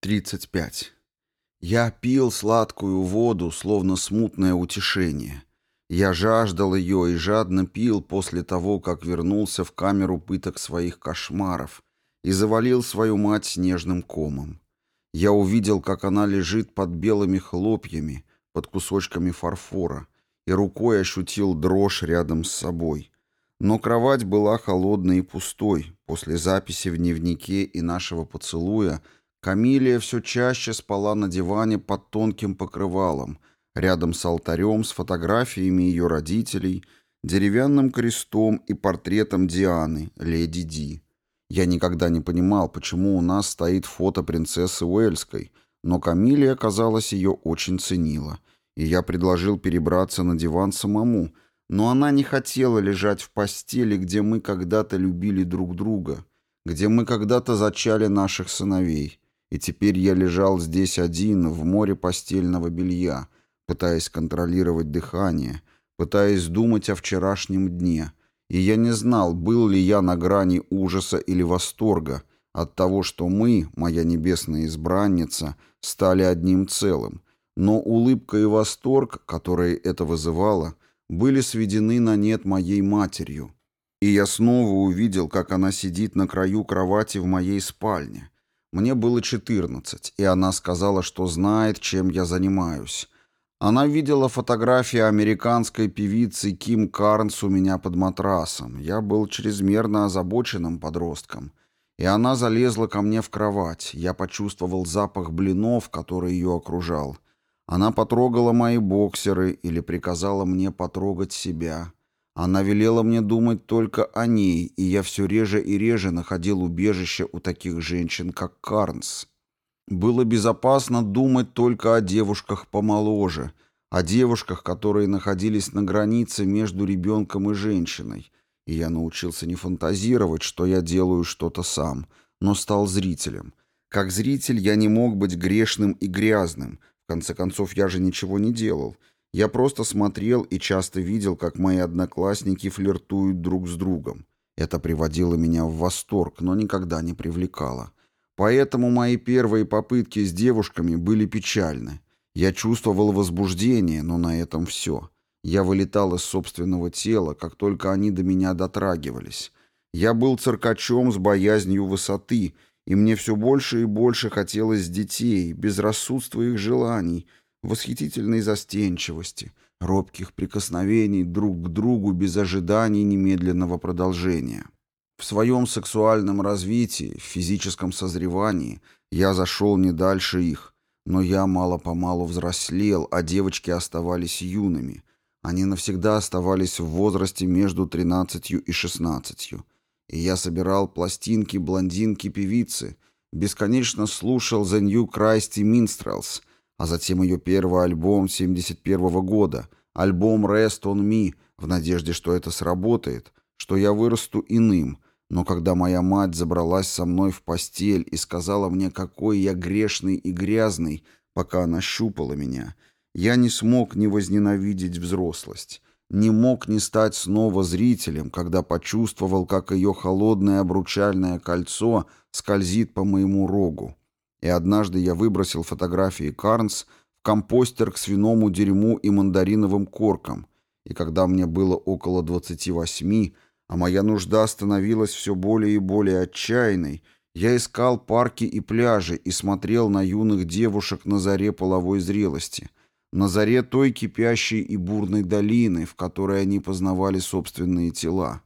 35. Я пил сладкую воду, словно смутное утешение. Я жаждал ее и жадно пил после того, как вернулся в камеру пыток своих кошмаров и завалил свою мать снежным комом. Я увидел, как она лежит под белыми хлопьями, под кусочками фарфора, и рукой ощутил дрожь рядом с собой. Но кровать была холодной и пустой. После записи в дневнике и нашего поцелуя — Камилия все чаще спала на диване под тонким покрывалом, рядом с алтарем с фотографиями ее родителей, деревянным крестом и портретом Дианы, леди Ди. Я никогда не понимал, почему у нас стоит фото принцессы Уэльской, но Камилия, казалось, ее очень ценила, и я предложил перебраться на диван самому, но она не хотела лежать в постели, где мы когда-то любили друг друга, где мы когда-то зачали наших сыновей, и теперь я лежал здесь один, в море постельного белья, пытаясь контролировать дыхание, пытаясь думать о вчерашнем дне. И я не знал, был ли я на грани ужаса или восторга от того, что мы, моя небесная избранница, стали одним целым. Но улыбка и восторг, которые это вызывало, были сведены на нет моей матерью. И я снова увидел, как она сидит на краю кровати в моей спальне, мне было 14, и она сказала, что знает, чем я занимаюсь. Она видела фотографии американской певицы Ким Карнс у меня под матрасом. Я был чрезмерно озабоченным подростком. И она залезла ко мне в кровать. Я почувствовал запах блинов, который ее окружал. Она потрогала мои боксеры или приказала мне потрогать себя. Она велела мне думать только о ней, и я все реже и реже находил убежище у таких женщин, как Карнс. Было безопасно думать только о девушках помоложе, о девушках, которые находились на границе между ребенком и женщиной, и я научился не фантазировать, что я делаю что-то сам, но стал зрителем. Как зритель я не мог быть грешным и грязным, в конце концов я же ничего не делал, я просто смотрел и часто видел, как мои одноклассники флиртуют друг с другом. Это приводило меня в восторг, но никогда не привлекало. Поэтому мои первые попытки с девушками были печальны. Я чувствовал возбуждение, но на этом все. Я вылетал из собственного тела, как только они до меня дотрагивались. Я был циркачом с боязнью высоты, и мне все больше и больше хотелось детей, безрассудства их желаний — восхитительной застенчивости, робких прикосновений друг к другу без ожиданий немедленного продолжения. В своем сексуальном развитии, в физическом созревании я зашел не дальше их, но я мало-помалу взрослел, а девочки оставались юными. Они навсегда оставались в возрасте между 13 и 16. И я собирал пластинки блондинки-певицы, бесконечно слушал The New Christy Minstrels — а затем ее первый альбом 71 -го года, альбом Rest on Me, в надежде, что это сработает, что я вырасту иным, но когда моя мать забралась со мной в постель и сказала мне, какой я грешный и грязный, пока она щупала меня, я не смог не возненавидеть взрослость, не мог не стать снова зрителем, когда почувствовал, как ее холодное обручальное кольцо скользит по моему рогу. И однажды я выбросил фотографии Карнс в компостер к свиному дерьму и мандариновым коркам, и когда мне было около 28, а моя нужда становилась все более и более отчаянной, я искал парки и пляжи и смотрел на юных девушек на заре половой зрелости, на заре той кипящей и бурной долины, в которой они познавали собственные тела.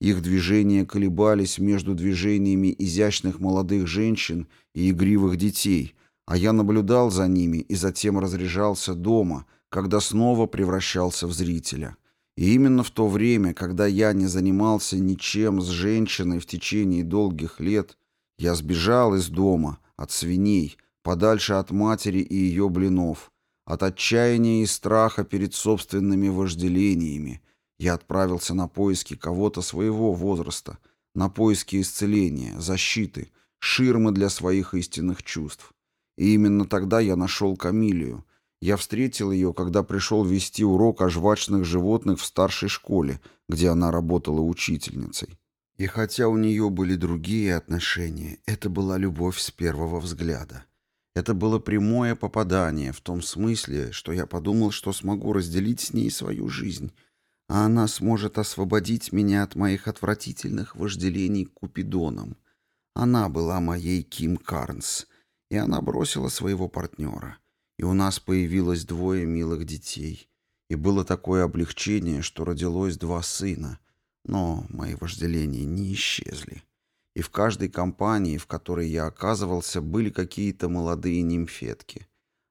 Их движения колебались между движениями изящных молодых женщин и игривых детей, а я наблюдал за ними и затем разряжался дома, когда снова превращался в зрителя. И именно в то время, когда я не занимался ничем с женщиной в течение долгих лет, я сбежал из дома, от свиней, подальше от матери и ее блинов, от отчаяния и страха перед собственными вожделениями, я отправился на поиски кого-то своего возраста, на поиски исцеления, защиты, ширмы для своих истинных чувств. И именно тогда я нашел Камилию. Я встретил ее, когда пришел вести урок о жвачных животных в старшей школе, где она работала учительницей. И хотя у нее были другие отношения, это была любовь с первого взгляда. Это было прямое попадание в том смысле, что я подумал, что смогу разделить с ней свою жизнь, а она сможет освободить меня от моих отвратительных вожделений Купидоном. Она была моей Ким Карнс, и она бросила своего партнера. И у нас появилось двое милых детей. И было такое облегчение, что родилось два сына. Но мои вожделения не исчезли и в каждой компании, в которой я оказывался, были какие-то молодые нимфетки.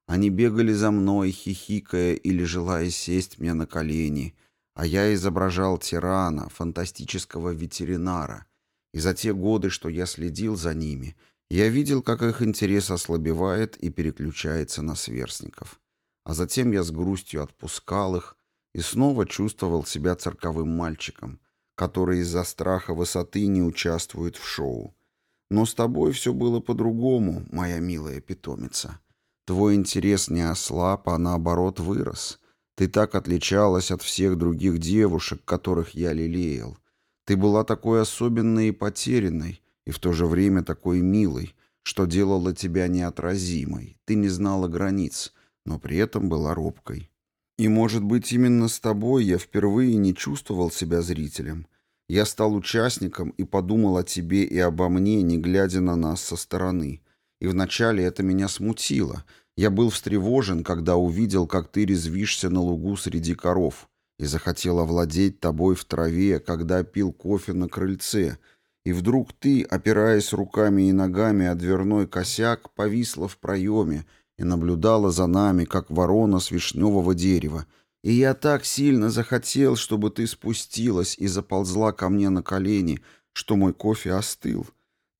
Они бегали за мной, хихикая или желая сесть мне на колени, а я изображал тирана, фантастического ветеринара, и за те годы, что я следил за ними, я видел, как их интерес ослабевает и переключается на сверстников. А затем я с грустью отпускал их и снова чувствовал себя цирковым мальчиком, который из-за страха высоты не участвует в шоу. Но с тобой все было по-другому, моя милая питомица. Твой интерес не ослаб, а наоборот вырос. Ты так отличалась от всех других девушек, которых я лелеял. Ты была такой особенной и потерянной, и в то же время такой милой, что делало тебя неотразимой. Ты не знала границ, но при этом была робкой. И, может быть, именно с тобой я впервые не чувствовал себя зрителем. Я стал участником и подумал о тебе и обо мне, не глядя на нас со стороны. И вначале это меня смутило. Я был встревожен, когда увидел, как ты резвишься на лугу среди коров, и захотел овладеть тобой в траве, когда пил кофе на крыльце. И вдруг ты, опираясь руками и ногами о дверной косяк, повисла в проеме и наблюдала за нами, как ворона с вишневого дерева. И я так сильно захотел, чтобы ты спустилась и заползла ко мне на колени, что мой кофе остыл.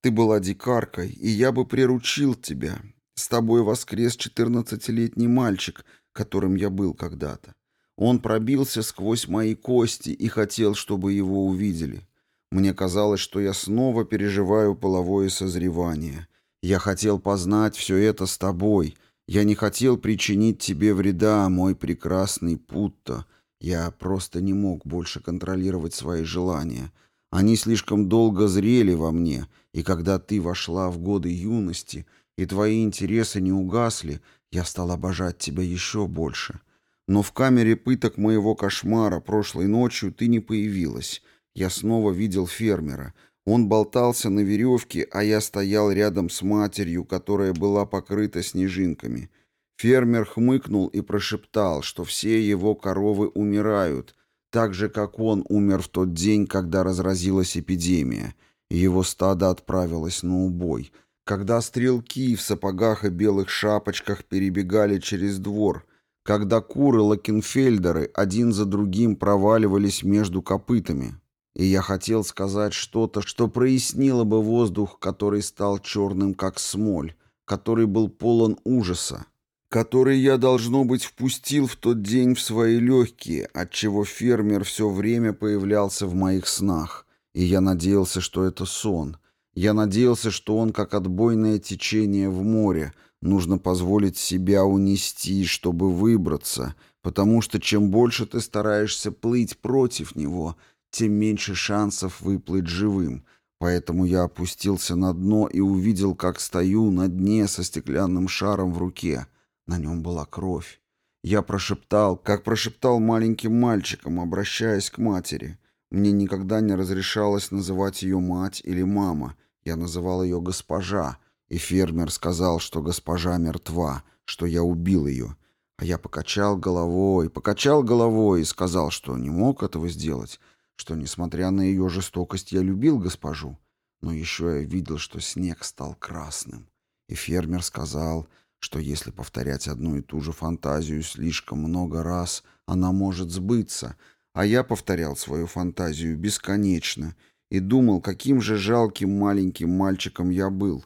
Ты была дикаркой, и я бы приручил тебя. С тобой воскрес четырнадцатилетний мальчик, которым я был когда-то. Он пробился сквозь мои кости и хотел, чтобы его увидели. Мне казалось, что я снова переживаю половое созревание. Я хотел познать все это с тобой, я не хотел причинить тебе вреда, мой прекрасный Путто. Я просто не мог больше контролировать свои желания. Они слишком долго зрели во мне, и когда ты вошла в годы юности, и твои интересы не угасли, я стал обожать тебя еще больше. Но в камере пыток моего кошмара прошлой ночью ты не появилась. Я снова видел фермера — он болтался на веревке, а я стоял рядом с матерью, которая была покрыта снежинками. Фермер хмыкнул и прошептал, что все его коровы умирают, так же, как он умер в тот день, когда разразилась эпидемия, его стадо отправилось на убой. Когда стрелки в сапогах и белых шапочках перебегали через двор, когда куры-лакенфельдеры один за другим проваливались между копытами, и я хотел сказать что-то, что прояснило бы воздух, который стал черным, как смоль, который был полон ужаса, который я, должно быть, впустил в тот день в свои легкие, отчего фермер все время появлялся в моих снах, и я надеялся, что это сон. Я надеялся, что он, как отбойное течение в море, нужно позволить себя унести, чтобы выбраться, потому что чем больше ты стараешься плыть против него — тем меньше шансов выплыть живым, поэтому я опустился на дно и увидел, как стою на дне со стеклянным шаром в руке. На нем была кровь. Я прошептал, как прошептал маленьким мальчиком, обращаясь к матери. Мне никогда не разрешалось называть ее мать или мама. Я называл ее госпожа, и фермер сказал, что госпожа мертва, что я убил ее. А я покачал головой, покачал головой и сказал, что не мог этого сделать, что, несмотря на ее жестокость, я любил госпожу, но еще я видел, что снег стал красным. И фермер сказал, что если повторять одну и ту же фантазию слишком много раз, она может сбыться, а я повторял свою фантазию бесконечно и думал, каким же жалким маленьким мальчиком я был.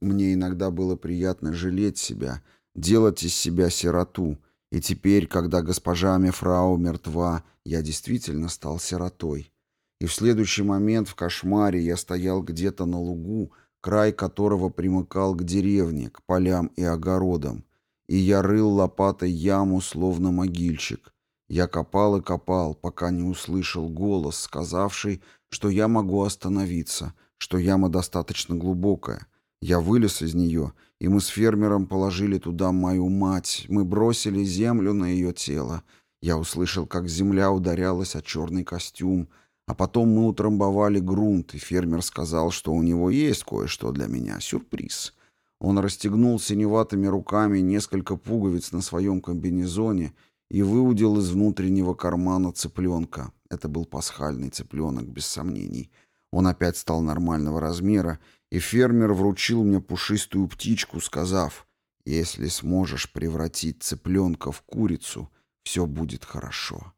Мне иногда было приятно жалеть себя, делать из себя сироту — и теперь, когда госпожа Мефрау мертва, я действительно стал сиротой. И в следующий момент в кошмаре я стоял где-то на лугу, край которого примыкал к деревне, к полям и огородам. И я рыл лопатой яму, словно могильщик. Я копал и копал, пока не услышал голос, сказавший, что я могу остановиться, что яма достаточно глубокая. Я вылез из нее и мы с фермером положили туда мою мать. Мы бросили землю на ее тело. Я услышал, как земля ударялась о черный костюм, а потом мы утрамбовали грунт, и фермер сказал, что у него есть кое-что для меня, сюрприз. Он расстегнул синеватыми руками несколько пуговиц на своем комбинезоне и выудил из внутреннего кармана цыпленка. Это был пасхальный цыпленок, без сомнений. Он опять стал нормального размера, и фермер вручил мне пушистую птичку, сказав, «Если сможешь превратить цыпленка в курицу, все будет хорошо».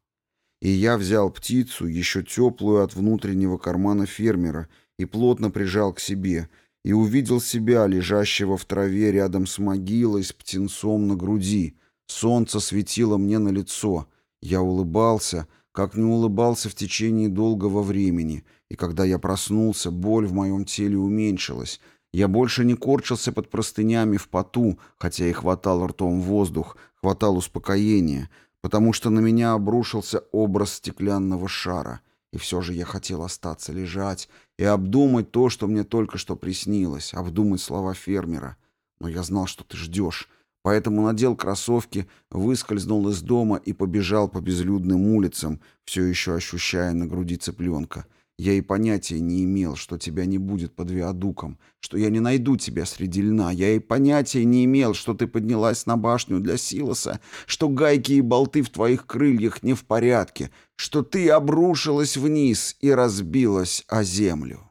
И я взял птицу, еще теплую от внутреннего кармана фермера, и плотно прижал к себе, и увидел себя, лежащего в траве рядом с могилой с птенцом на груди. Солнце светило мне на лицо. Я улыбался, как не улыбался в течение долгого времени, и когда я проснулся, боль в моем теле уменьшилась. Я больше не корчился под простынями в поту, хотя и хватал ртом воздух, хватал успокоения, потому что на меня обрушился образ стеклянного шара. И все же я хотел остаться лежать и обдумать то, что мне только что приснилось, обдумать слова фермера. Но я знал, что ты ждешь, поэтому надел кроссовки, выскользнул из дома и побежал по безлюдным улицам, все еще ощущая на груди цыпленка. Я и понятия не имел, что тебя не будет под виадуком, что я не найду тебя среди льна. Я и понятия не имел, что ты поднялась на башню для Силоса, что гайки и болты в твоих крыльях не в порядке, что ты обрушилась вниз и разбилась о землю.